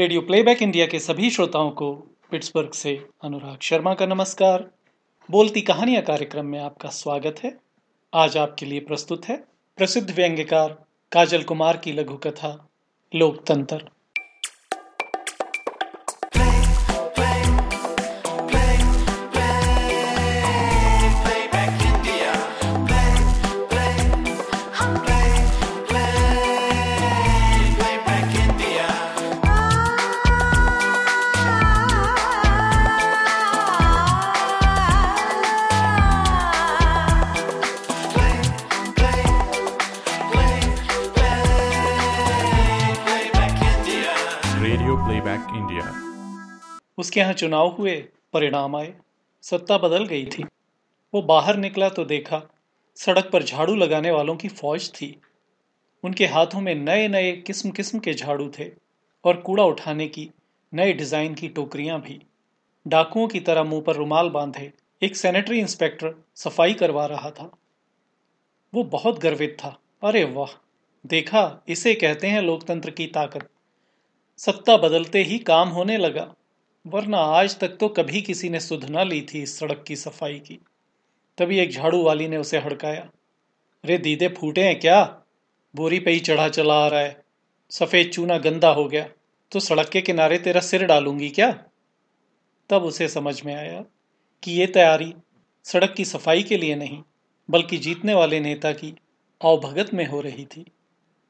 Radio playback India के सभी श्रोताओं को पिट्सबर्ग से अनुराग शर्मा का नमस्कार। बोलती कहानियाँ कार्यक्रम में आपका स्वागत है। आज आपके लिए प्रस्तुत है प्रसिद्ध व्यंग्यकार काजल कुमार की लघु कथा लोकतंत्र। Radio playback India. उसके यहाँ चुनाव हुए, परिणाम आए, सत्ता बदल गई थी। वो बाहर निकला तो देखा, सड़क पर झाड़ू लगाने वालों की फौज थी। उनके हाथों में नए नए किस्म किस्म के झाड़ू थे और कूड़ा उठाने की, नए डिज़ाइन की टोकरियाँ भी। डाकुओं की तरह मुँह पर रुमाल बांधे, एक सैनिटरी इंस्पेक्टर सफ़ाई करवा रहा था। वो बहुत गर्वित था। अरे वाह! देखा, इसे कहते हैं लोकतंत्र की ताकत। सत्ता बदलते ही काम होने लगा, वरना आज तक तो कभी किसी ने सुध ना ली थी इस सड़क की सफ़ाई की। तभी एक झाड़ू वाली ने उसे हड़काया। अरे, दीदे फूटे हैं क्या? बोरी पे ही चढ़ा चला आ रहा है। सफ़ेद चूना गंदा हो गया। तो सड़क के किनारे तेरा सिर डालूँगी क्या? तब उसे समझ में आया कि ये तैयारी सड़क की सफ़ाई के लिए नहीं, बल्कि जीतने वाले नेता की अवभगत में हो रही थी।